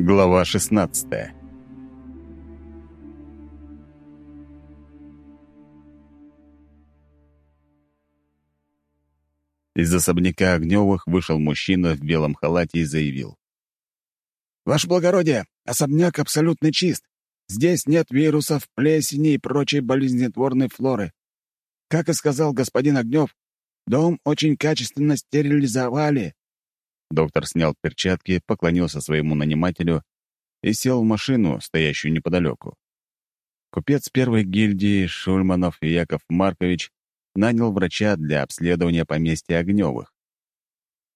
Глава 16 Из особняка Огневых вышел мужчина в белом халате и заявил. «Ваше благородие, особняк абсолютно чист. Здесь нет вирусов, плесени и прочей болезнетворной флоры. Как и сказал господин Огнев, дом очень качественно стерилизовали». Доктор снял перчатки, поклонился своему нанимателю и сел в машину, стоящую неподалеку. Купец первой гильдии Шульманов Яков Маркович нанял врача для обследования поместья Огневых.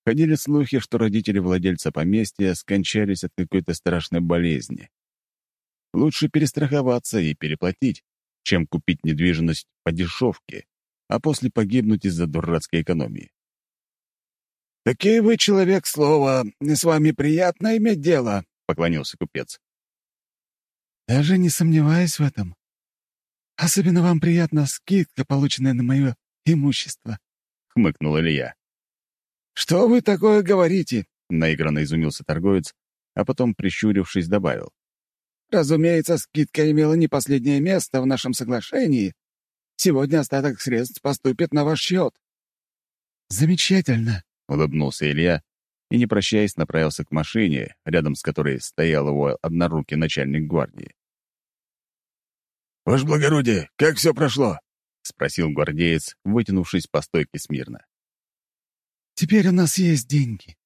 Ходили слухи, что родители владельца поместья скончались от какой-то страшной болезни. Лучше перестраховаться и переплатить, чем купить недвижимость по дешевке, а после погибнуть из-за дурацкой экономии. «Такие вы человек слова, с вами приятно иметь дело», — поклонился купец. «Даже не сомневаюсь в этом. Особенно вам приятна скидка, полученная на мое имущество», — хмыкнул Илья. «Что вы такое говорите?» — наигранно изумился торговец, а потом, прищурившись, добавил. «Разумеется, скидка имела не последнее место в нашем соглашении. Сегодня остаток средств поступит на ваш счет». «Замечательно», — улыбнулся Илья и, не прощаясь, направился к машине, рядом с которой стоял его однорукий начальник гвардии. «Ваше благородие, как все прошло?» — спросил гвардеец, вытянувшись по стойке смирно. «Теперь у нас есть деньги.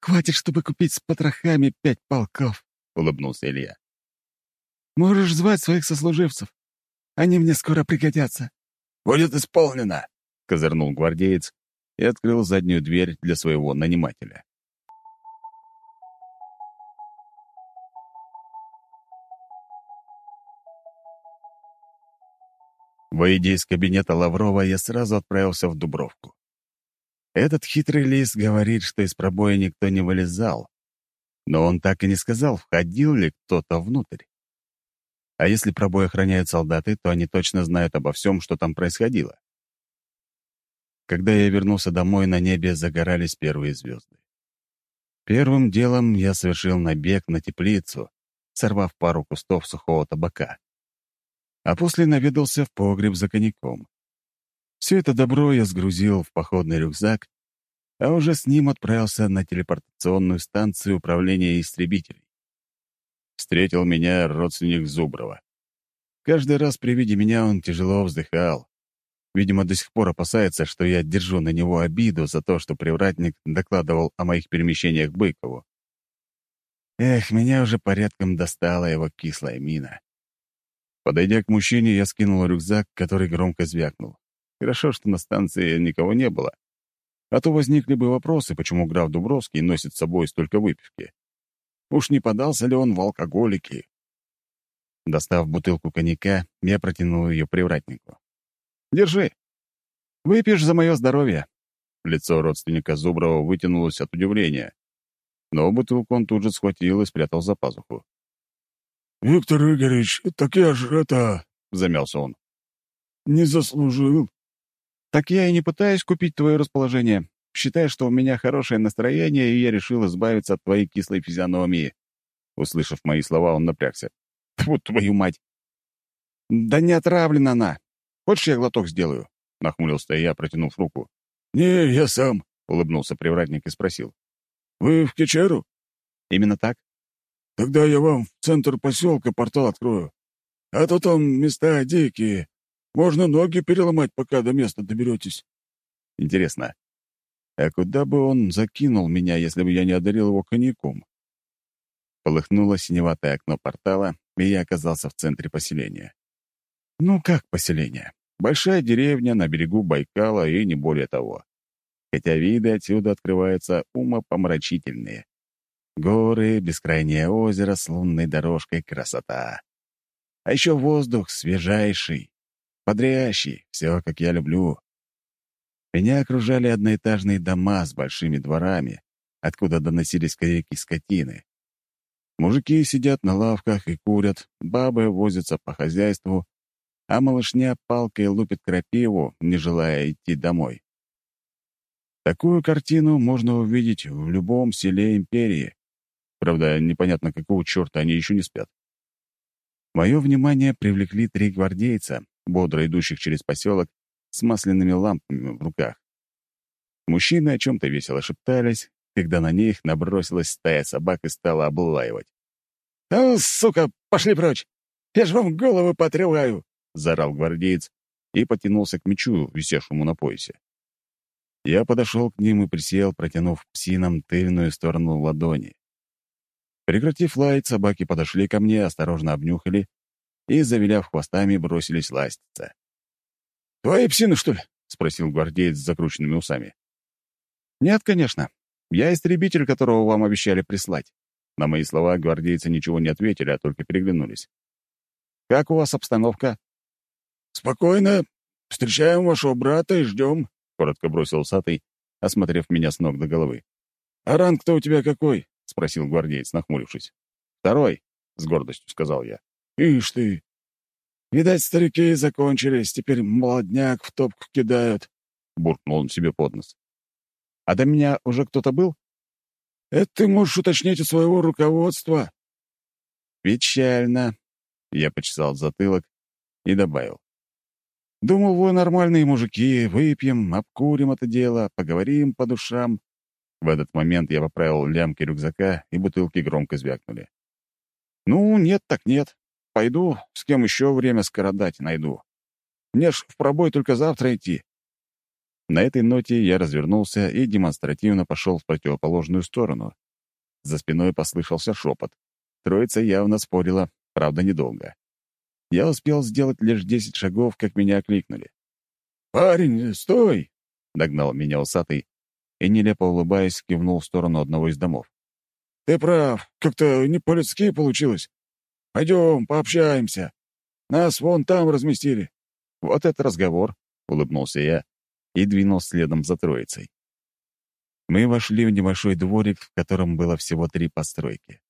Хватит, чтобы купить с потрохами пять полков», — улыбнулся Илья. «Можешь звать своих сослуживцев. Они мне скоро пригодятся». «Будет исполнено», — козырнул гвардеец и открыл заднюю дверь для своего нанимателя. Выйдя из кабинета Лаврова, я сразу отправился в Дубровку. Этот хитрый лис говорит, что из пробоя никто не вылезал, но он так и не сказал, входил ли кто-то внутрь. А если пробой охраняют солдаты, то они точно знают обо всем, что там происходило. Когда я вернулся домой, на небе загорались первые звезды. Первым делом я совершил набег на теплицу, сорвав пару кустов сухого табака а после наведался в погреб за коньяком. Все это добро я сгрузил в походный рюкзак, а уже с ним отправился на телепортационную станцию управления истребителей. Встретил меня родственник Зуброва. Каждый раз при виде меня он тяжело вздыхал. Видимо, до сих пор опасается, что я держу на него обиду за то, что привратник докладывал о моих перемещениях Быкову. Эх, меня уже порядком достала его кислая мина. Подойдя к мужчине, я скинул рюкзак, который громко звякнул. Хорошо, что на станции никого не было. А то возникли бы вопросы, почему граф Дубровский носит с собой столько выпивки. Уж не подался ли он в алкоголики? Достав бутылку коньяка, я протянул ее привратнику. «Держи. Выпьешь за мое здоровье». Лицо родственника Зуброва вытянулось от удивления. Но бутылку он тут же схватил и спрятал за пазуху. «Виктор Игоревич, так я же это...» — замялся он. «Не заслужил». «Так я и не пытаюсь купить твое расположение. Считай, что у меня хорошее настроение, и я решил избавиться от твоей кислой физиономии». Услышав мои слова, он напрягся. «Вот твою мать!» «Да не отравлена она. Хочешь, я глоток сделаю?» — нахмурился я, протянув руку. «Не, я сам», — улыбнулся привратник и спросил. «Вы в Кечеру?» «Именно так. Тогда я вам в центр поселка портал открою. А то там места дикие. Можно ноги переломать, пока до места доберетесь. Интересно, а куда бы он закинул меня, если бы я не одарил его коньяком? Полыхнуло синеватое окно портала, и я оказался в центре поселения. Ну, как поселение? Большая деревня на берегу Байкала и не более того. Хотя виды отсюда открываются умопомрачительные. Горы, бескрайнее озеро с лунной дорожкой — красота. А еще воздух свежайший, бодрящий, все, как я люблю. Меня окружали одноэтажные дома с большими дворами, откуда доносились крики скотины. Мужики сидят на лавках и курят, бабы возятся по хозяйству, а малышня палкой лупит крапиву, не желая идти домой. Такую картину можно увидеть в любом селе империи. Правда, непонятно, какого черта они еще не спят. Мое внимание привлекли три гвардейца, бодро идущих через поселок с масляными лампами в руках. Мужчины о чем-то весело шептались, когда на них набросилась стая собак и стала облаивать. «А, сука, пошли прочь! Я ж вам голову потреваю!» — заорал гвардеец и потянулся к мечу, висевшему на поясе. Я подошел к ним и присел, протянув псинам тыльную сторону ладони. Прекратив лаять, собаки подошли ко мне, осторожно обнюхали и, завиляв хвостами, бросились ластиться. «Твои псины, что ли?» — спросил гвардеец с закрученными усами. «Нет, конечно. Я истребитель, которого вам обещали прислать». На мои слова гвардейцы ничего не ответили, а только переглянулись. «Как у вас обстановка?» «Спокойно. Встречаем вашего брата и ждем», — коротко бросил усатый, осмотрев меня с ног до головы. «А ранг-то у тебя какой?» — спросил гвардеец, нахмурившись. «Второй», — с гордостью сказал я. «Ишь ты! Видать, старики закончились, теперь молодняк в топку кидают», — буркнул он себе под нос. «А до меня уже кто-то был?» «Это ты можешь уточнить у своего руководства». «Печально», — я почесал затылок и добавил. Думал, вы нормальные мужики, выпьем, обкурим это дело, поговорим по душам». В этот момент я поправил лямки рюкзака, и бутылки громко звякнули. «Ну, нет так нет. Пойду, с кем еще время скородать найду. Мне ж в пробой только завтра идти». На этой ноте я развернулся и демонстративно пошел в противоположную сторону. За спиной послышался шепот. Троица явно спорила, правда, недолго. Я успел сделать лишь десять шагов, как меня окликнули. «Парень, стой!» — догнал меня усатый и, нелепо улыбаясь, кивнул в сторону одного из домов. «Ты прав, как-то не по-людски получилось. Пойдем, пообщаемся. Нас вон там разместили». «Вот это разговор», — улыбнулся я и двинул следом за троицей. Мы вошли в небольшой дворик, в котором было всего три постройки.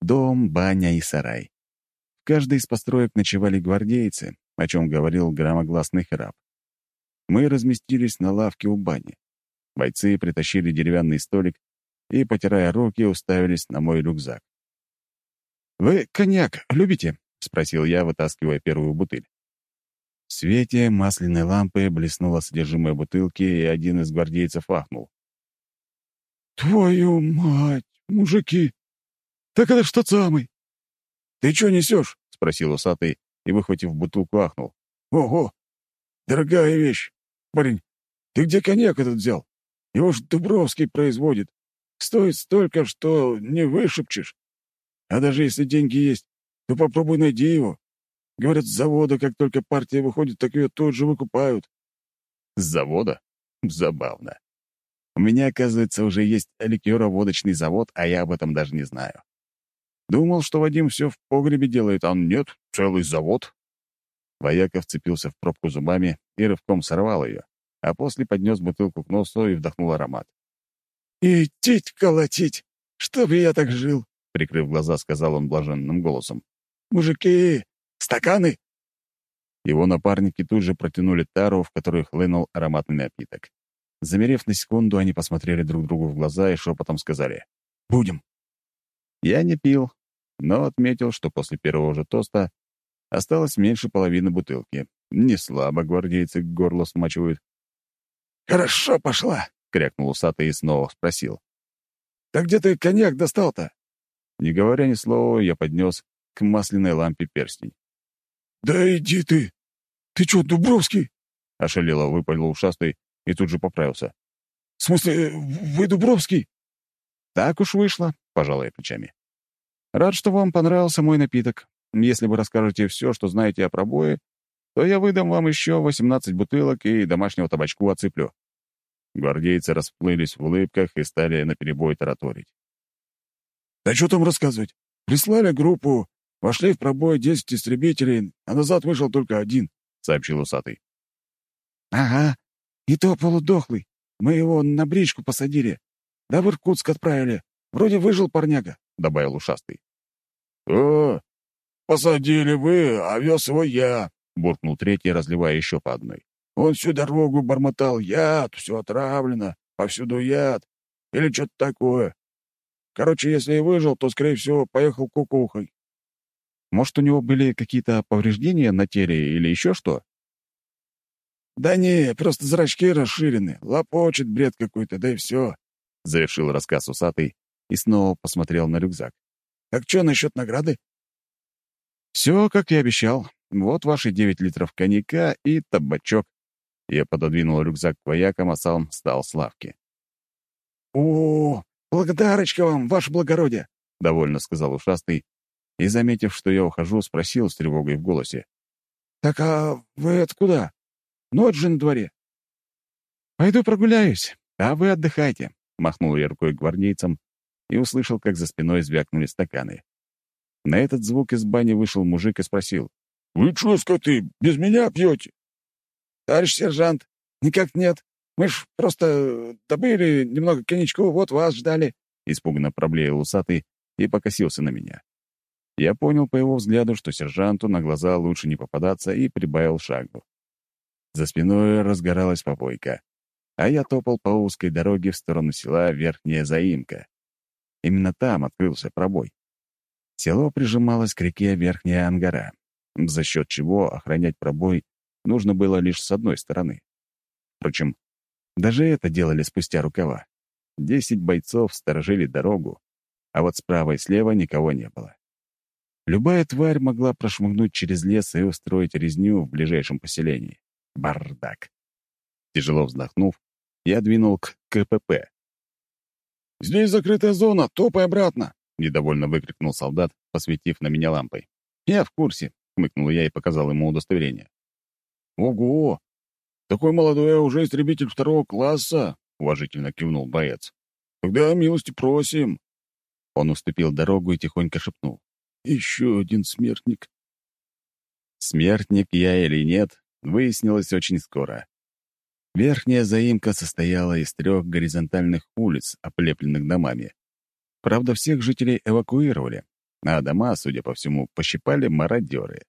Дом, баня и сарай. В каждой из построек ночевали гвардейцы, о чем говорил громогласный храп. Мы разместились на лавке у бани. Бойцы притащили деревянный столик и, потирая руки, уставились на мой рюкзак. «Вы коньяк любите?» — спросил я, вытаскивая первую бутыль. В свете масляной лампы блеснуло содержимое бутылки, и один из гвардейцев ахнул. «Твою мать, мужики! Так это что самый?» «Ты что несешь?» — спросил усатый и, выхватив бутылку, ахнул. «Ого! Дорогая вещь! Парень, ты где коньяк этот взял? Его ж Дубровский производит. Стоит столько, что не вышепчешь. А даже если деньги есть, то попробуй найди его. Говорят, с завода, как только партия выходит, так ее тут же выкупают». «С завода? Забавно. У меня, оказывается, уже есть ликероводочный завод, а я об этом даже не знаю. Думал, что Вадим все в погребе делает, а нет, целый завод. Вояка вцепился в пробку зубами и рывком сорвал ее, а после поднес бутылку к носу и вдохнул аромат. «Идтить колотить! Чтоб я так жил!» — прикрыв глаза, сказал он блаженным голосом. «Мужики, стаканы!» Его напарники тут же протянули тару, в которую хлынул ароматный напиток. Замерев на секунду, они посмотрели друг другу в глаза и шепотом сказали «Будем». Я не пил, но отметил, что после первого же тоста осталось меньше половины бутылки. Не слабо гвардейцы горло смачивают. «Хорошо пошла!» — крякнул усатый и снова спросил. «Так где ты коньяк достал-то?» Не говоря ни слова, я поднес к масляной лампе перстень. «Да иди ты! Ты что, Дубровский?» — ошалело выпалил ушастый и тут же поправился. «В смысле, вы Дубровский?» «Так уж вышло», — пожал я плечами. Рад, что вам понравился мой напиток. Если вы расскажете все, что знаете о пробое, то я выдам вам еще 18 бутылок и домашнего табачку отсыплю». Гвардейцы расплылись в улыбках и стали наперебой тараторить. «Да что там рассказывать? Прислали группу, вошли в пробой 10 истребителей, а назад вышел только один», — сообщил усатый. «Ага, и то полудохлый. Мы его на бричку посадили. Да в Иркутск отправили. Вроде выжил парняга добавил ушастый. «О, посадили вы, а вез его я», — буркнул третий, разливая еще по одной. «Он всю дорогу бормотал. Яд, все отравлено, повсюду яд. Или что-то такое. Короче, если и выжил, то, скорее всего, поехал кукухой. Может, у него были какие-то повреждения на теле или еще что? «Да не, просто зрачки расширены, лопочет бред какой-то, да и все», — завершил рассказ усатый и снова посмотрел на рюкзак. «Так что насчет награды?» «Все, как и обещал. Вот ваши девять литров коньяка и табачок». Я пододвинул рюкзак к воякам, а сам встал с лавки. «О, благодарочка вам, ваше благородие!» — довольно сказал ушастый, и, заметив, что я ухожу, спросил с тревогой в голосе. «Так а вы откуда? Ночь же на дворе». «Пойду прогуляюсь, а вы отдыхайте», — махнул я рукой гвардейцам и услышал, как за спиной звякнули стаканы. На этот звук из бани вышел мужик и спросил. «Вы что, скоты, без меня пьете?» «Товарищ сержант, никак нет. Мы ж просто добыли немного коньячку, вот вас ждали», — испуганно проблеял усатый и покосился на меня. Я понял по его взгляду, что сержанту на глаза лучше не попадаться, и прибавил шагу. За спиной разгоралась попойка, а я топал по узкой дороге в сторону села Верхняя Заимка. Именно там открылся пробой. Село прижималось к реке Верхняя Ангара, за счет чего охранять пробой нужно было лишь с одной стороны. Впрочем, даже это делали спустя рукава. Десять бойцов сторожили дорогу, а вот справа и слева никого не было. Любая тварь могла прошмыгнуть через лес и устроить резню в ближайшем поселении. Бардак. Тяжело вздохнув, я двинул к КПП. «Здесь закрытая зона, топай обратно!» — недовольно выкрикнул солдат, посветив на меня лампой. «Я в курсе», — хмыкнул я и показал ему удостоверение. «Ого! Такой молодой, а уже истребитель второго класса!» — уважительно кивнул боец. «Тогда милости просим!» Он уступил дорогу и тихонько шепнул. Еще один смертник. Смертник я или нет, выяснилось очень скоро. Верхняя заимка состояла из трех горизонтальных улиц, оплепленных домами. Правда, всех жителей эвакуировали, а дома, судя по всему, пощипали мародеры.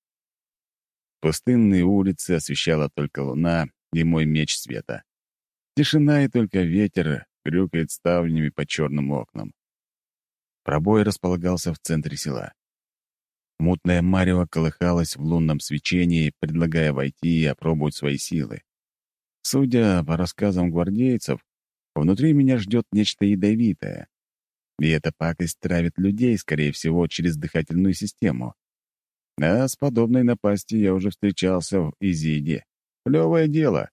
Пустынные улицы освещала только луна и мой меч света. Тишина и только ветер крюкает ставнями по черным окнам. Пробой располагался в центре села. Мутная марево колыхалась в лунном свечении, предлагая войти и опробовать свои силы. Судя по рассказам гвардейцев, внутри меня ждет нечто ядовитое. И эта пакость травит людей, скорее всего, через дыхательную систему. А с подобной напастью я уже встречался в Изиде. Клевое дело.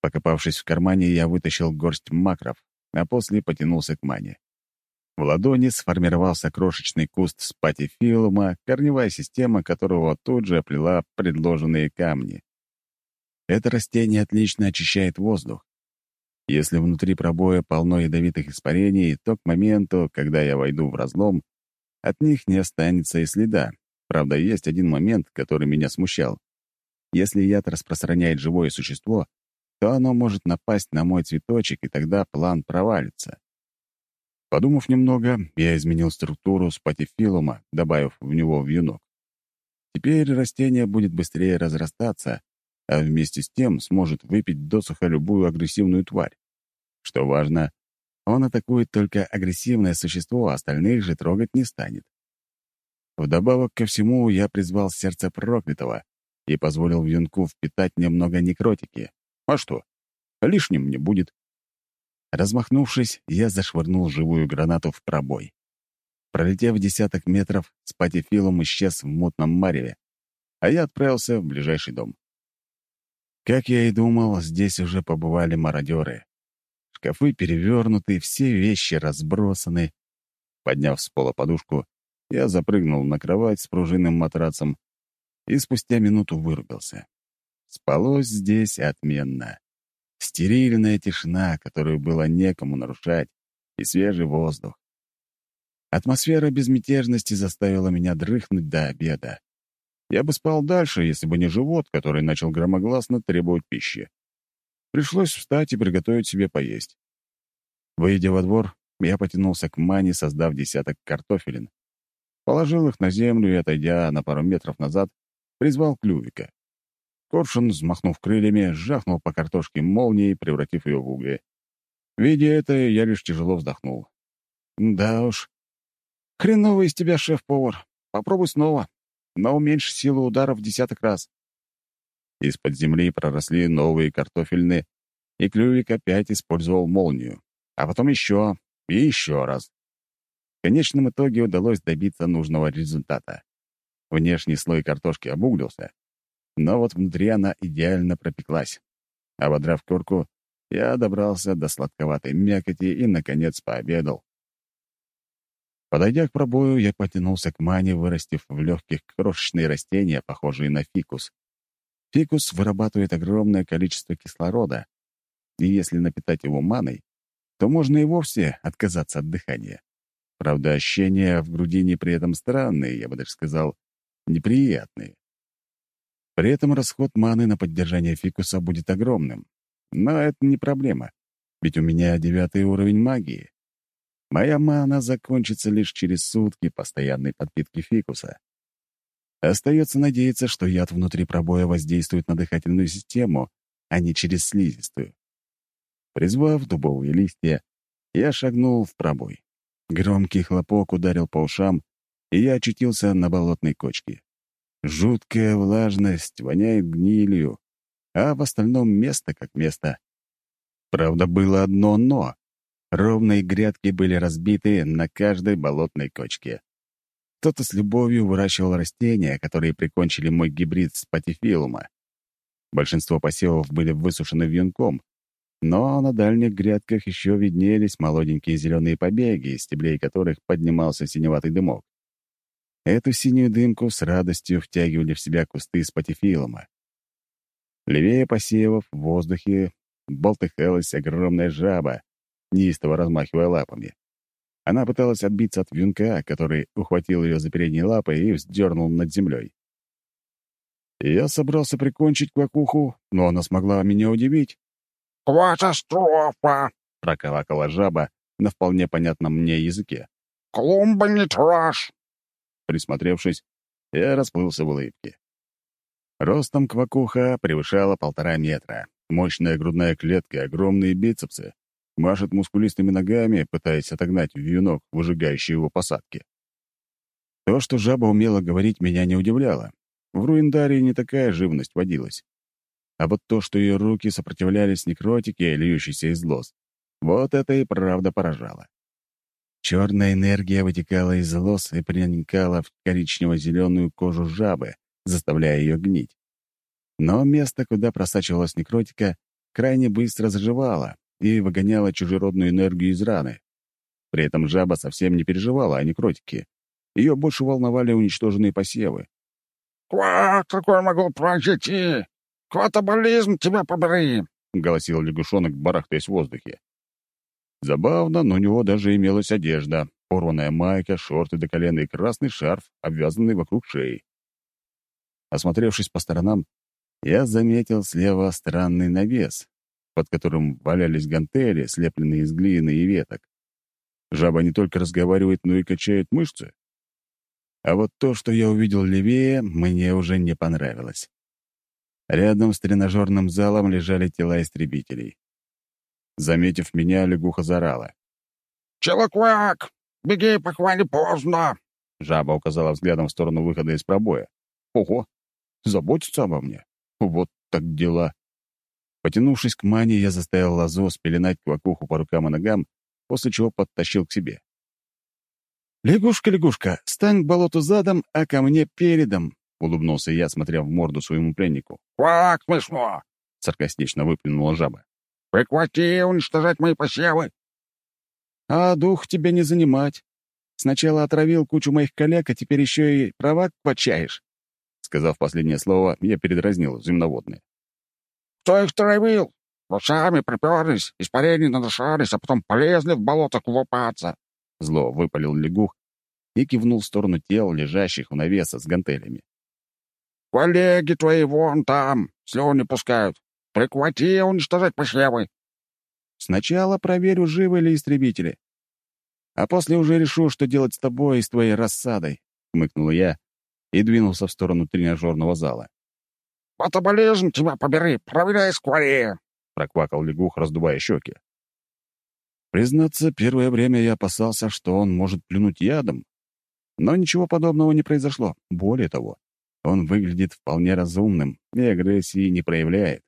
Покопавшись в кармане, я вытащил горсть макров, а после потянулся к мане. В ладони сформировался крошечный куст спатифилума, корневая система которого тут же оплела предложенные камни. Это растение отлично очищает воздух. Если внутри пробоя полно ядовитых испарений, то к моменту, когда я войду в разлом, от них не останется и следа. Правда, есть один момент, который меня смущал. Если яд распространяет живое существо, то оно может напасть на мой цветочек, и тогда план провалится. Подумав немного, я изменил структуру спатифилума, добавив в него вьюнок. Теперь растение будет быстрее разрастаться, а вместе с тем сможет выпить досуха любую агрессивную тварь. Что важно, он атакует только агрессивное существо, а остальных же трогать не станет. Вдобавок ко всему, я призвал сердце проклятого и позволил вьюнку впитать немного некротики. А что? Лишним не будет. Размахнувшись, я зашвырнул живую гранату в пробой. Пролетев десяток метров, спатифилом исчез в мутном мареве, а я отправился в ближайший дом. Как я и думал, здесь уже побывали мародеры. Шкафы перевернуты, все вещи разбросаны. Подняв с пола подушку, я запрыгнул на кровать с пружинным матрацем и спустя минуту вырубился. Спалось здесь отменно. Стерильная тишина, которую было некому нарушать, и свежий воздух. Атмосфера безмятежности заставила меня дрыхнуть до обеда. Я бы спал дальше, если бы не живот, который начал громогласно требовать пищи. Пришлось встать и приготовить себе поесть. Выйдя во двор, я потянулся к мане, создав десяток картофелин. Положил их на землю и, отойдя на пару метров назад, призвал клювика. Коршун, взмахнув крыльями, жахнул по картошке молнией, превратив ее в угли. Видя это, я лишь тяжело вздохнул. Да уж. Хреновый из тебя шеф-повар. Попробуй снова, но уменьши силу удара в десяток раз. Из-под земли проросли новые картофельные, и клювик опять использовал молнию. А потом еще и еще раз. В конечном итоге удалось добиться нужного результата. Внешний слой картошки обуглился, но вот внутри она идеально пропеклась. Ободрав курку, я добрался до сладковатой мякоти и, наконец, пообедал. Подойдя к пробою, я потянулся к мане, вырастив в легких крошечные растения, похожие на фикус. Фикус вырабатывает огромное количество кислорода, и если напитать его маной, то можно и вовсе отказаться от дыхания. Правда, ощущения в грудине при этом странные, я бы даже сказал, неприятные. При этом расход маны на поддержание фикуса будет огромным. Но это не проблема, ведь у меня девятый уровень магии. Моя мана закончится лишь через сутки постоянной подпитки фикуса. Остается надеяться, что яд внутри пробоя воздействует на дыхательную систему, а не через слизистую. Призвав дубовые листья, я шагнул в пробой. Громкий хлопок ударил по ушам, и я очутился на болотной кочке. Жуткая влажность, воняет гнилью, а в остальном место как место. Правда, было одно «но». Ровные грядки были разбиты на каждой болотной кочке. Кто-то с любовью выращивал растения, которые прикончили мой гибрид спатифилума. Большинство посевов были высушены вьюнком, но на дальних грядках еще виднелись молоденькие зеленые побеги, из стеблей которых поднимался синеватый дымок. Эту синюю дымку с радостью втягивали в себя кусты спатифилума. Левее посевов в воздухе болтыхалась огромная жаба, неистово размахивая лапами. Она пыталась отбиться от вьюнка, который ухватил ее за передние лапы и вздернул над землей. Я собрался прикончить квакуху, но она смогла меня удивить. «Катастрофа!» — проколакала жаба на вполне понятном мне языке. «Клумба не трожь!» Присмотревшись, я расплылся в улыбке. Ростом квакуха превышала полтора метра. Мощная грудная клетка, огромные бицепсы машет мускулистыми ногами, пытаясь отогнать вьюнок, выжигающий его посадки. То, что жаба умела говорить, меня не удивляло. В Руиндарии не такая живность водилась. А вот то, что ее руки сопротивлялись некротике, льющейся из лоз, вот это и правда поражало. Черная энергия вытекала из лоз и проникала в коричнево-зеленую кожу жабы, заставляя ее гнить. Но место, куда просачивалась некротика, крайне быстро заживало, и выгоняла чужеродную энергию из раны. При этом жаба совсем не переживала о некротике. Ее больше волновали уничтоженные посевы. «Квак, какое могло произойти? Кватоболизм тебя побери!» — голосил лягушонок, барахтаясь в воздухе. Забавно, но у него даже имелась одежда, порванная майка, шорты до колена и красный шарф, обвязанный вокруг шеи. Осмотревшись по сторонам, я заметил слева странный навес, под которым валялись гантели, слепленные из глины и веток. Жаба не только разговаривает, но и качает мышцы. А вот то, что я увидел левее, мне уже не понравилось. Рядом с тренажерным залом лежали тела истребителей. Заметив меня, лягуха зарала. «Челоквак! Беги, похвали поздно!» Жаба указала взглядом в сторону выхода из пробоя. «Ого! Заботится обо мне! Вот так дела!» Потянувшись к мане, я заставил лозу спеленать квакуху по рукам и ногам, после чего подтащил к себе. «Лягушка, лягушка, стань к болоту задом, а ко мне передом», — улыбнулся я, смотря в морду своему пленнику. «Квак, смешно!» — саркастично выплюнула жаба. «Прекрати уничтожать мои посевы!» «А дух тебе не занимать. Сначала отравил кучу моих коллег, а теперь еще и права квачаешь». Сказав последнее слово, я передразнил земноводное. Кто их травил? Вы сами приперлись, испарения надышались, а потом полезли в болото купаться. Зло выпалил лягух и кивнул в сторону тел, лежащих у навеса с гантелями. «Коллеги твои вон там, слюни пускают. Прихвати уничтожать посевы». «Сначала проверю, живы ли истребители. А после уже решу, что делать с тобой и с твоей рассадой», — хмыкнул я и двинулся в сторону тренажерного зала. «Мотоболезнь тебя побери, проверяй скорее!» — проквакал лягух, раздувая щеки. Признаться, первое время я опасался, что он может плюнуть ядом. Но ничего подобного не произошло. Более того, он выглядит вполне разумным и агрессии не проявляет.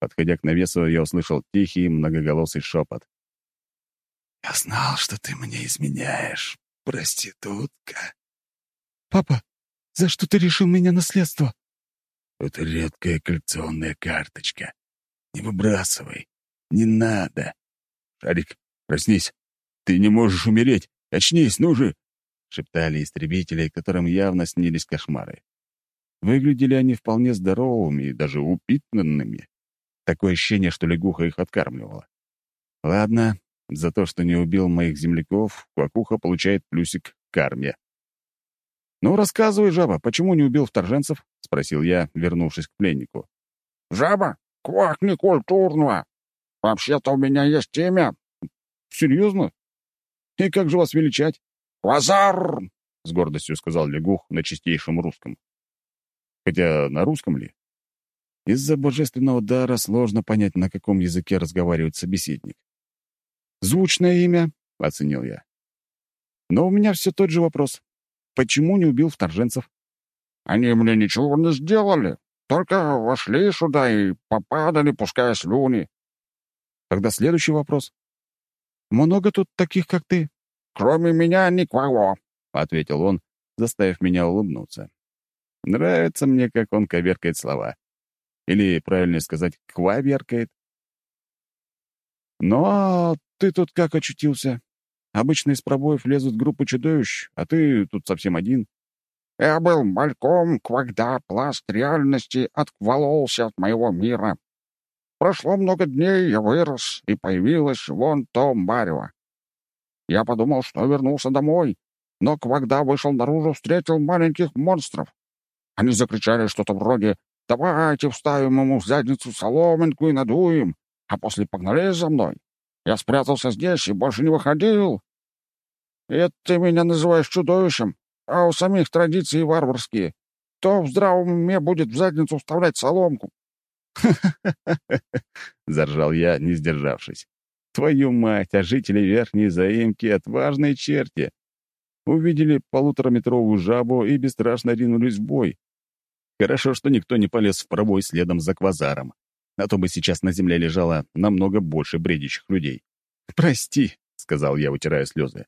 Подходя к навесу, я услышал тихий, многоголосый шепот. «Я знал, что ты мне изменяешь, проститутка». «Папа, за что ты решил меня наследство?» «Это редкая коллекционная карточка. Не выбрасывай. Не надо». «Шарик, проснись. Ты не можешь умереть. Очнись, ну же!» — шептали истребители, которым явно снились кошмары. Выглядели они вполне здоровыми и даже упитанными. Такое ощущение, что лягуха их откармливала. Ладно, за то, что не убил моих земляков, Квакуха получает плюсик к карме. «Ну, рассказывай, жаба, почему не убил вторженцев?» — спросил я, вернувшись к пленнику. «Жаба? Квак некультурного! Вообще-то у меня есть имя». «Серьезно? И как же вас величать?» «Квазар!» — с гордостью сказал лягух на чистейшем русском. Хотя на русском ли? Из-за божественного дара сложно понять, на каком языке разговаривает собеседник. «Звучное имя», — оценил я. «Но у меня все тот же вопрос. Почему не убил вторженцев?» «Они мне ничего не сделали. Только вошли сюда и попадали, пуская слюни». Тогда следующий вопрос. «Много тут таких, как ты?» «Кроме меня никого», — ответил он, заставив меня улыбнуться. Нравится мне, как он коверкает слова. Или, правильнее сказать, кваверкает. «Ну, а ты тут как очутился? Обычно из пробоев лезут группы чудовищ, а ты тут совсем один». «Я был мальком, когда пласт реальности отквололся от моего мира. Прошло много дней, я вырос, и появилась вон то Марево. Я подумал, что вернулся домой, но когда вышел наружу, встретил маленьких монстров. Они закричали что-то вроде «Давайте вставим ему в задницу соломинку и надуем», а после погнали за мной. Я спрятался здесь и больше не выходил. Это ты меня называешь чудовищем, а у самих традиции варварские. Кто в здравом уме будет в задницу вставлять соломку? Заржал я, не сдержавшись. Твою мать, а жители верхней заимки — отважные черти. Увидели полутораметровую жабу и бесстрашно ринулись в бой. Хорошо, что никто не полез в пробой следом за квазаром, а то бы сейчас на земле лежало намного больше бредящих людей. «Прости», — сказал я, утирая слезы.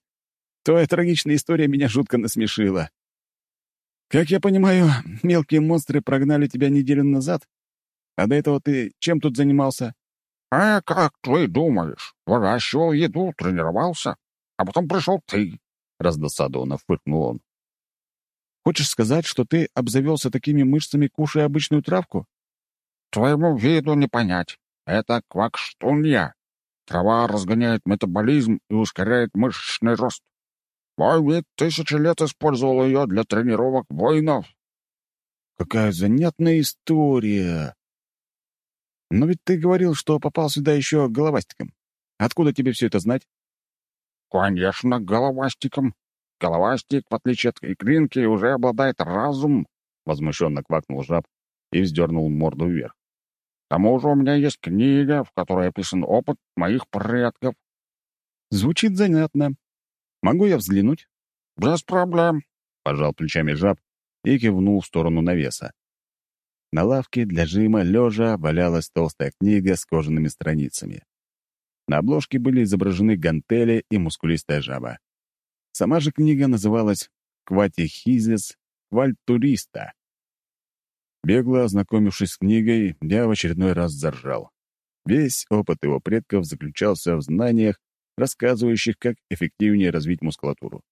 «Твоя трагичная история меня жутко насмешила. Как я понимаю, мелкие монстры прогнали тебя неделю назад? А до этого ты чем тут занимался?» «А как ты думаешь? Выращивал еду, тренировался, а потом пришел ты», — раздосадованно фыркнул он. Хочешь сказать, что ты обзавелся такими мышцами, кушая обычную травку? Твоему виду не понять. Это квакштунья. Трава разгоняет метаболизм и ускоряет мышечный рост. Вид тысячи лет использовал ее для тренировок воинов. Какая занятная история. Но ведь ты говорил, что попал сюда еще головастиком. Откуда тебе все это знать? Конечно, головастиком. Головастик, в отличие от икринки, уже обладает разум, — возмущенно квакнул жаб и вздернул морду вверх. К тому же у меня есть книга, в которой описан опыт моих предков. Звучит занятно. Могу я взглянуть? Без проблем, — пожал плечами жаб и кивнул в сторону навеса. На лавке для жима лежа валялась толстая книга с кожаными страницами. На обложке были изображены гантели и мускулистая жаба. Сама же книга называлась «Кватихизис Квальтуриста». Бегло ознакомившись с книгой, я в очередной раз заржал. Весь опыт его предков заключался в знаниях, рассказывающих, как эффективнее развить мускулатуру.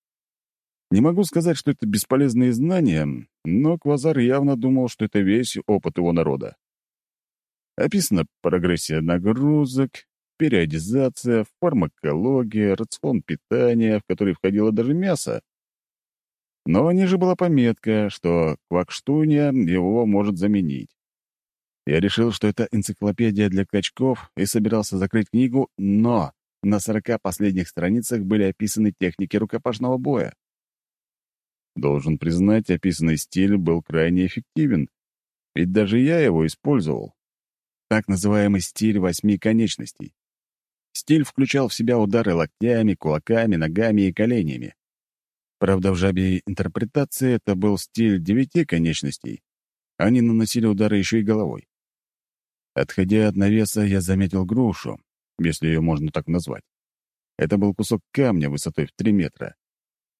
Не могу сказать, что это бесполезные знания, но Квазар явно думал, что это весь опыт его народа. Описана прогрессия нагрузок, периодизация, фармакология, рацион питания, в который входило даже мясо. Но ниже была пометка, что квакштунья его может заменить. Я решил, что это энциклопедия для качков, и собирался закрыть книгу, но на сорока последних страницах были описаны техники рукопашного боя. Должен признать, описанный стиль был крайне эффективен, ведь даже я его использовал. Так называемый стиль восьми конечностей. Стиль включал в себя удары локтями, кулаками, ногами и коленями. Правда, в жабе интерпретации это был стиль девяти конечностей. Они наносили удары еще и головой. Отходя от навеса, я заметил грушу, если ее можно так назвать. Это был кусок камня высотой в три метра.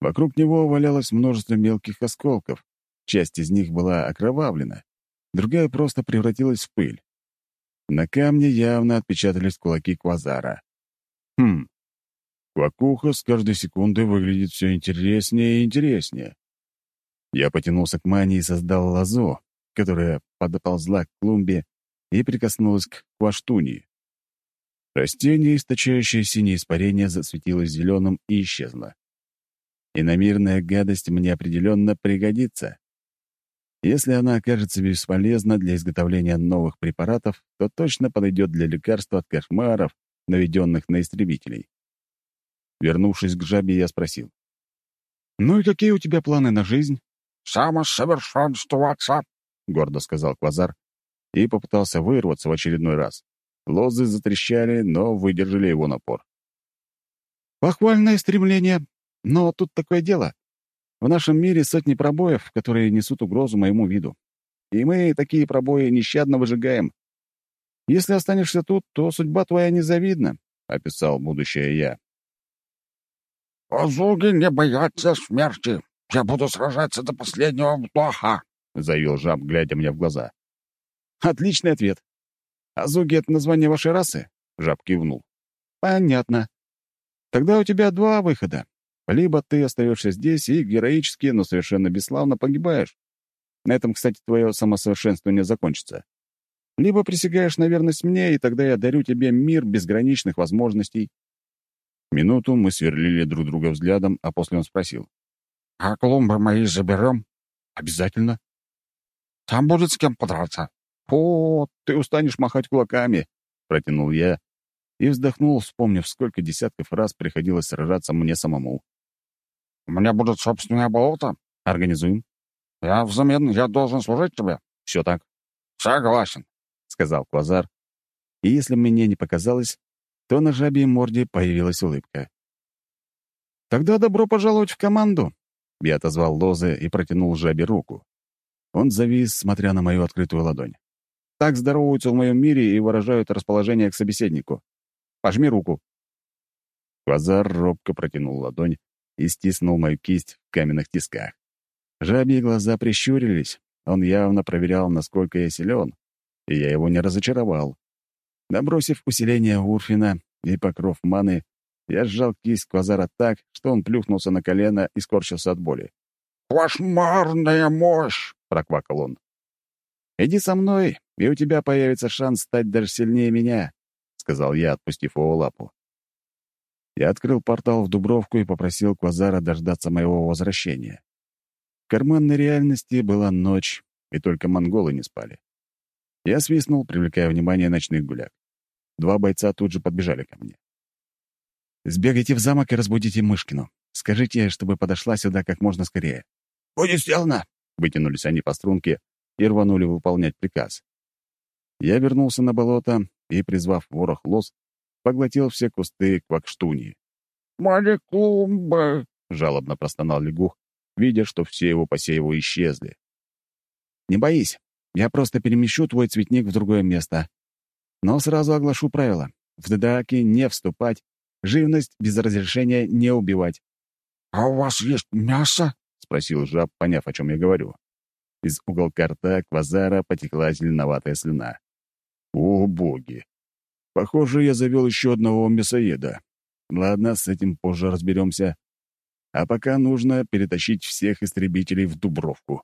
Вокруг него валялось множество мелких осколков. Часть из них была окровавлена, другая просто превратилась в пыль. На камне явно отпечатались кулаки Квазара. Хм, Квакуха с каждой секундой выглядит все интереснее и интереснее. Я потянулся к мане и создал лозу, которая подоползла к клумбе и прикоснулась к кваштуни. Растение, источающее синее испарение, засветилось зеленым и исчезло. Иномирная гадость мне определенно пригодится. Если она окажется бесполезна для изготовления новых препаратов, то точно подойдет для лекарства от кошмаров, наведенных на истребителей. Вернувшись к жабе, я спросил. «Ну и какие у тебя планы на жизнь?» «Самосовершенствоваться», — гордо сказал Квазар и попытался вырваться в очередной раз. Лозы затрещали, но выдержали его напор. «Похвальное стремление. Но тут такое дело. В нашем мире сотни пробоев, которые несут угрозу моему виду. И мы такие пробои нещадно выжигаем. Если останешься тут, то судьба твоя незавидна», — описал будущее я. «Азуги не боятся смерти. Я буду сражаться до последнего вдоха», — заявил жаб, глядя мне в глаза. «Отличный ответ. Азуги — это название вашей расы?» — жаб кивнул. «Понятно. Тогда у тебя два выхода. Либо ты остаешься здесь и героически, но совершенно бесславно погибаешь. На этом, кстати, твое самосовершенствование закончится. Либо присягаешь на верность мне, и тогда я дарю тебе мир безграничных возможностей. Минуту мы сверлили друг друга взглядом, а после он спросил. «А клумбы мои заберем?» «Обязательно». «Там будет с кем подраться». «О, ты устанешь махать кулаками», — протянул я и вздохнул, вспомнив, сколько десятков раз приходилось сражаться мне самому. «У меня будет собственное болото?» «Организуем». «Я взамен, я должен служить тебе?» «Все так». «Согласен», — сказал Квазар. И если мне не показалось, то на жабе морде появилась улыбка. «Тогда добро пожаловать в команду!» Я отозвал Лозы и протянул жабе руку. Он завис, смотря на мою открытую ладонь. Так здороваются в моем мире и выражают расположение к собеседнику. Пожми руку. Квазар робко протянул ладонь и стиснул мою кисть в каменных тисках. Жабьи глаза прищурились. Он явно проверял, насколько я силен, и я его не разочаровал. Набросив усиление Урфина и покров маны, я сжал кисть Квазара так, что он плюхнулся на колено и скорчился от боли. «Кошмарная мощь!» — проквакал он. «Иди со мной, и у тебя появится шанс стать даже сильнее меня», — сказал я, отпустив его лапу. Я открыл портал в Дубровку и попросил Квазара дождаться моего возвращения. В карманной реальности была ночь, и только монголы не спали. Я свистнул, привлекая внимание ночных гуляк. Два бойца тут же подбежали ко мне. «Сбегайте в замок и разбудите Мышкину. Скажите, чтобы подошла сюда как можно скорее». «Будет сделано!» — вытянулись они по струнке и рванули выполнять приказ. Я вернулся на болото и, призвав ворох лос, поглотил все кусты квакштуни. «Мои клумбы!» — жалобно простонал лягух, видя, что все его посевы исчезли. «Не боись, я просто перемещу твой цветник в другое место. Но сразу оглашу правила. В драки не вступать, живность без разрешения не убивать. «А у вас есть мясо?» — спросил жаб, поняв, о чем я говорю. Из уголка рта квазара потекла зеленоватая слюна. О, боги! Похоже, я завел еще одного мясоеда. Ладно, с этим позже разберемся. А пока нужно перетащить всех истребителей в Дубровку.